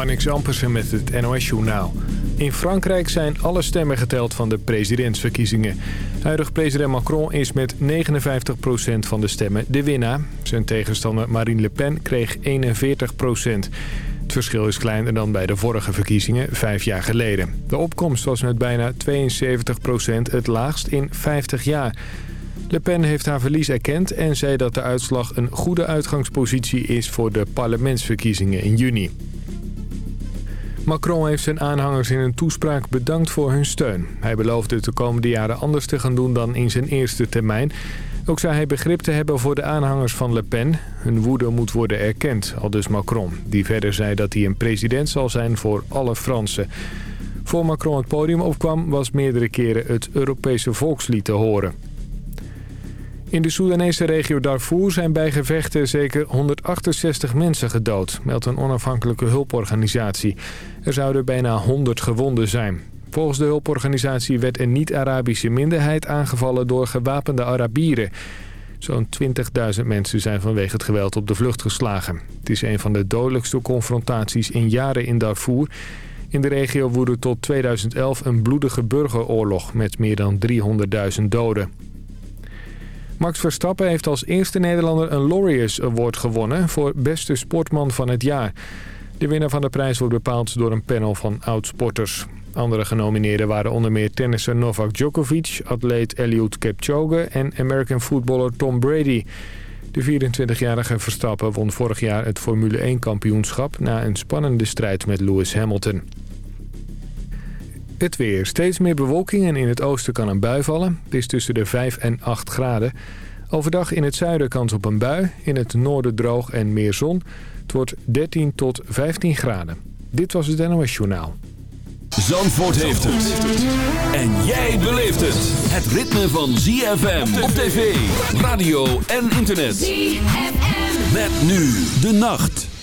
Marnix Ampersen met het NOS-journaal. In Frankrijk zijn alle stemmen geteld van de presidentsverkiezingen. Huidig president Macron is met 59% van de stemmen de winnaar. Zijn tegenstander Marine Le Pen kreeg 41%. Het verschil is kleiner dan bij de vorige verkiezingen, vijf jaar geleden. De opkomst was met bijna 72% het laagst in 50 jaar... Le Pen heeft haar verlies erkend en zei dat de uitslag een goede uitgangspositie is voor de parlementsverkiezingen in juni. Macron heeft zijn aanhangers in een toespraak bedankt voor hun steun. Hij beloofde het de komende jaren anders te gaan doen dan in zijn eerste termijn. Ook zei hij begrip te hebben voor de aanhangers van Le Pen. Hun woede moet worden erkend, aldus Macron. Die verder zei dat hij een president zal zijn voor alle Fransen. Voor Macron het podium opkwam was meerdere keren het Europese volkslied te horen. In de Soedanese regio Darfur zijn bij gevechten zeker 168 mensen gedood, meldt een onafhankelijke hulporganisatie. Er zouden bijna 100 gewonden zijn. Volgens de hulporganisatie werd een niet-Arabische minderheid aangevallen door gewapende Arabieren. Zo'n 20.000 mensen zijn vanwege het geweld op de vlucht geslagen. Het is een van de dodelijkste confrontaties in jaren in Darfur. In de regio woedde tot 2011 een bloedige burgeroorlog met meer dan 300.000 doden. Max Verstappen heeft als eerste Nederlander een Laureus Award gewonnen voor beste sportman van het jaar. De winnaar van de prijs wordt bepaald door een panel van oud-sporters. Andere genomineerden waren onder meer tennisser Novak Djokovic, atleet Eliud Kipchoge en American footballer Tom Brady. De 24-jarige Verstappen won vorig jaar het Formule 1-kampioenschap na een spannende strijd met Lewis Hamilton. Het weer. Steeds meer bewolking en in het oosten kan een bui vallen. Het is tussen de 5 en 8 graden. Overdag in het zuiden kans op een bui. In het noorden droog en meer zon. Het wordt 13 tot 15 graden. Dit was het NOS Journaal. Zandvoort heeft het. En jij beleeft het. Het ritme van ZFM op tv, radio en internet. ZFM. Met nu de nacht.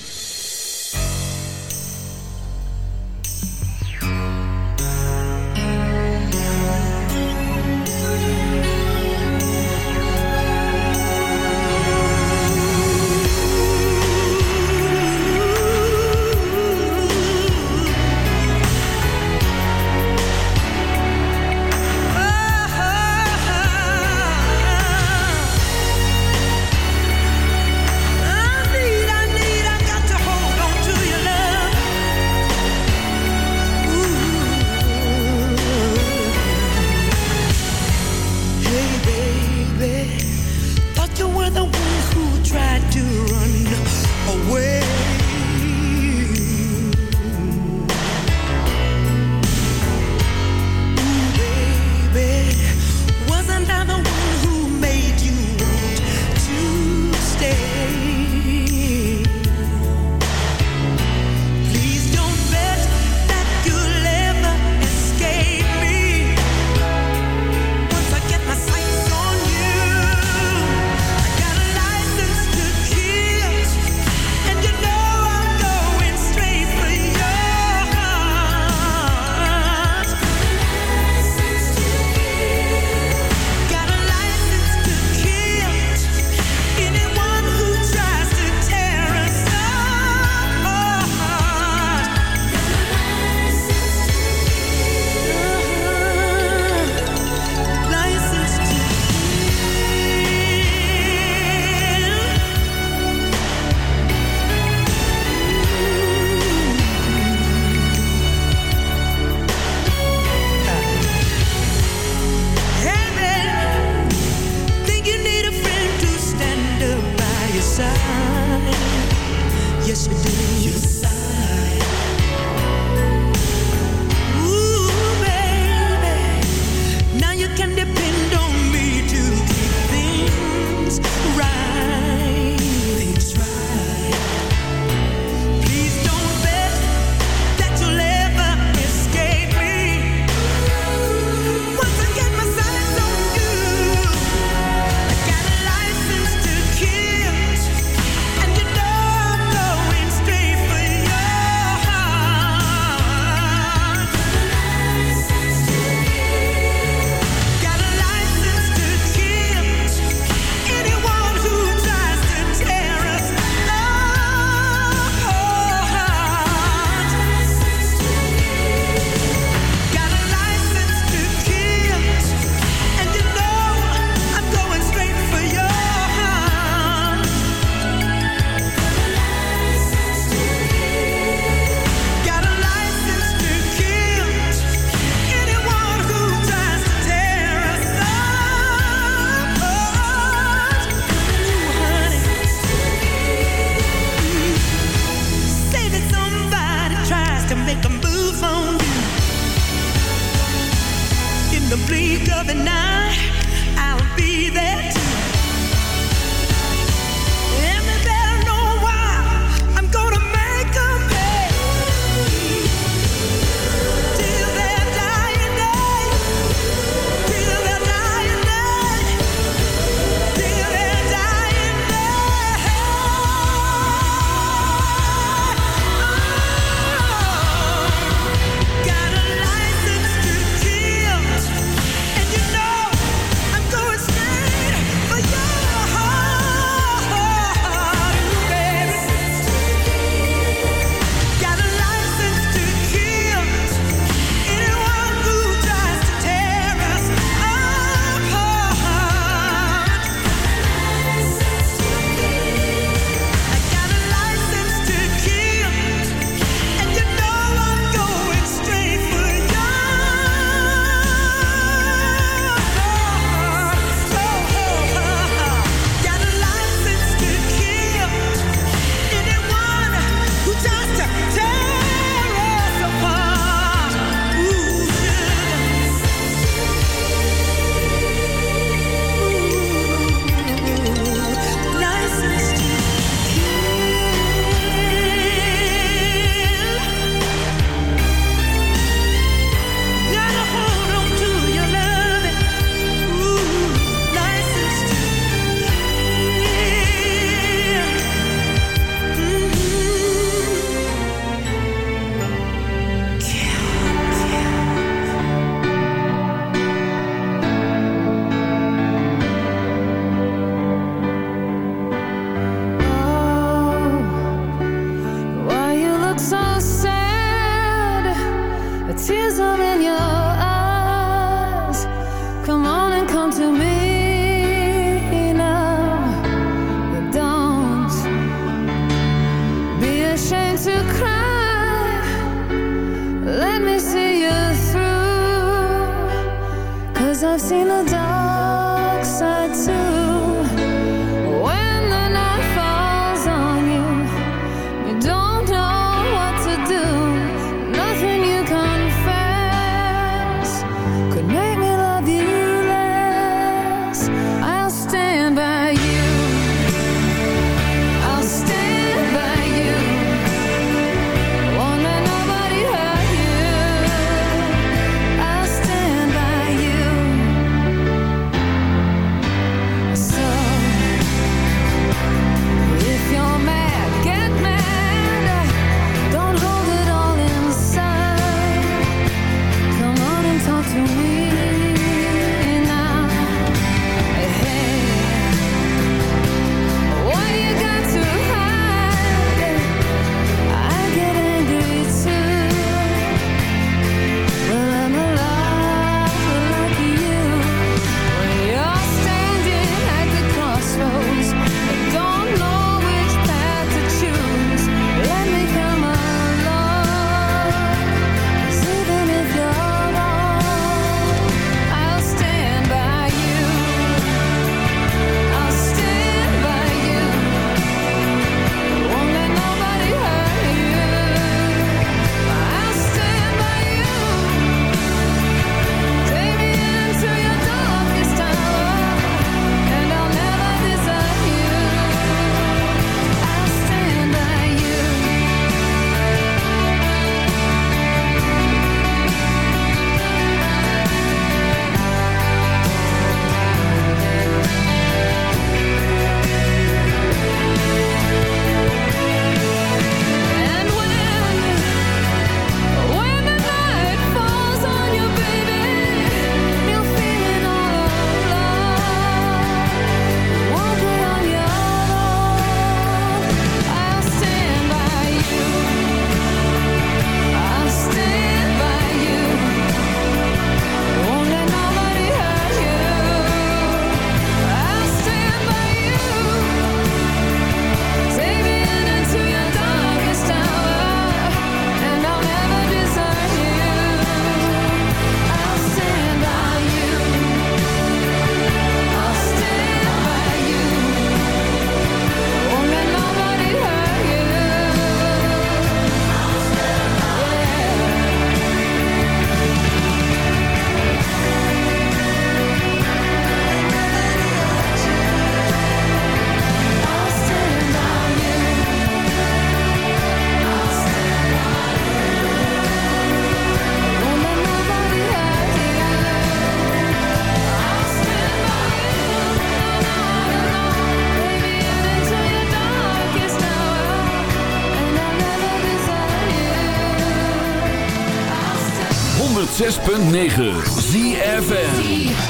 106.9 ZFM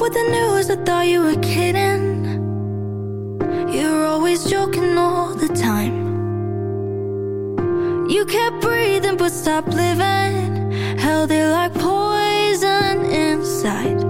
with the news, I thought you were kidding. You're always joking all the time. You kept breathing but stopped living. Held it like poison inside.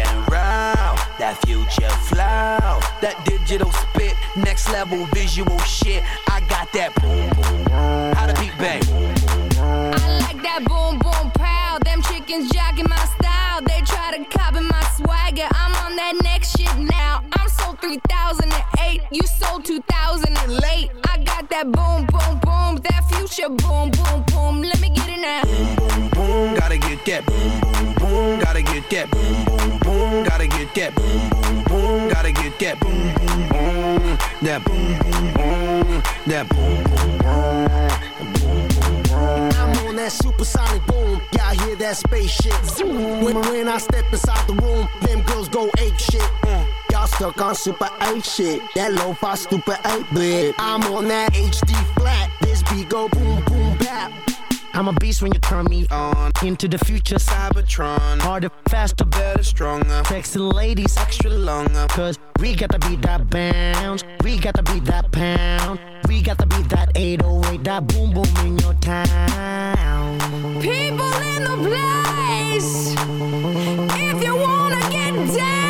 that future flow, that digital spit, next level visual shit. I got that boom boom. How to beat bang. I like that boom boom pow. Them chickens jacking my style. They try to copy my swagger. I'm on that next shit now. I'm sold 3008. You sold 2000 and late. That boom boom boom. That future boom boom boom. Let me get it now. Boom boom boom. Gotta get that boom boom boom. Gotta get that boom boom boom. Gotta get that boom boom boom. Gotta get that boom boom boom. That boom boom boom. That boom boom boom. I'm on that supersonic boom. Y'all hear that spaceship? When, when I step inside the room, them girls go ape shit. Mm. Y'all stuck on super 8 shit. That low fi stupid 8 bit. I'm on that HD flat. This beat go boom boom bap. I'm a beast when you turn me on into the future. Cybertron. Harder, faster, Better, stronger. sexy ladies. Extra longer. Cause we got to beat that bounce. We got to beat that pound. We got to beat that 808, that boom boom in your town. People in the place. If you wanna get down,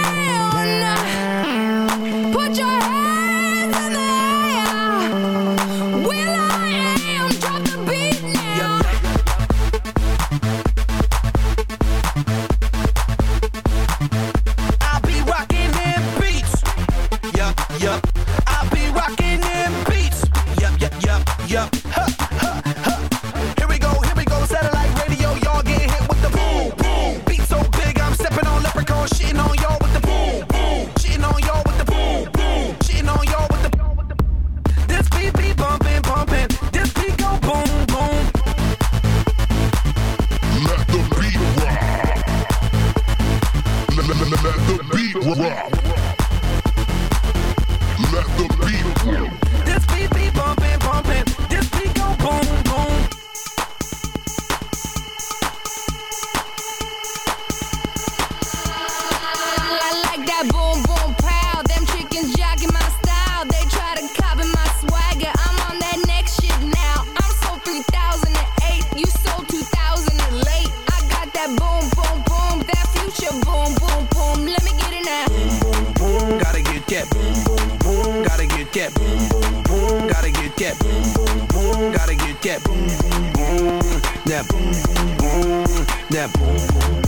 that boom boom boom, that boom boom boom, that boom boom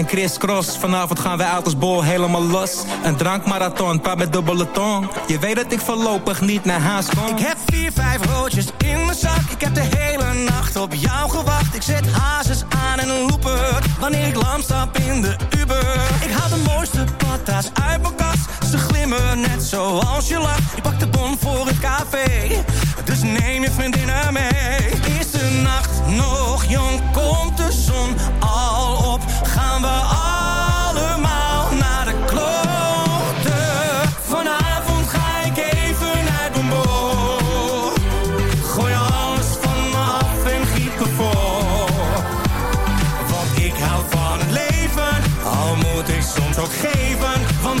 en Chris Cross. Vanavond gaan wij uit als bol helemaal los. Een drankmarathon, paar met dubbele tong. Je weet dat ik voorlopig niet naar huis kom. Ik heb vier, vijf roodjes in mijn zak. Ik heb de hele nacht op jou gewacht. Ik zet hazes aan en een looper. Wanneer ik lam stap in de Uber. Ik haal de mooiste patas uit mijn kast. Ze glimmen net zoals je lacht. Ik pak de bon voor het café. Dus neem je vriendinnen mee. Is de nacht nog jong? Komt de zon al op? Gaan we allemaal naar de kloten? Vanavond ga ik even mijn boot. Gooi alles van me af en giet me voor. Want ik hou van het leven, al moet ik soms ook geven. Want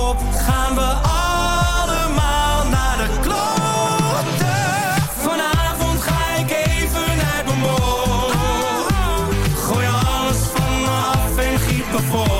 Gaan we allemaal naar de kloten? Vanavond ga ik even uit mijn boot. Gooi alles van me af en giet me voor.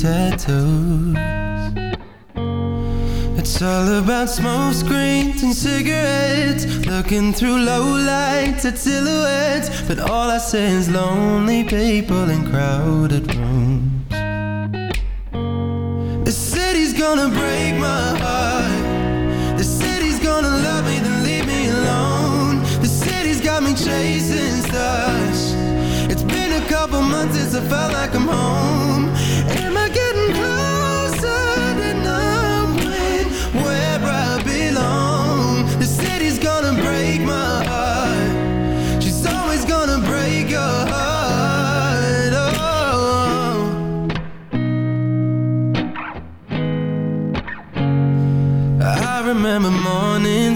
Tattoos It's all about smoke screens and cigarettes. Looking through low lights at silhouettes. But all I see is lonely people in crowded rooms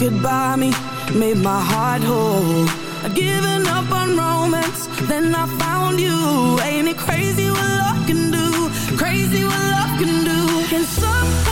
could buy me made my heart whole. I've given up on romance, then I found you. Ain't it crazy what love can do? Crazy what love can do. Can somebody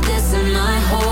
This in my heart.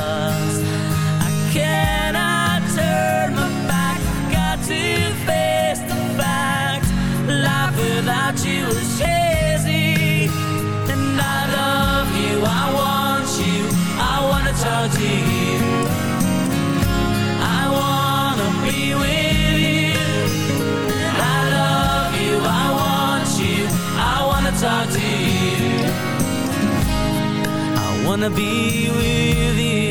wanna be with you.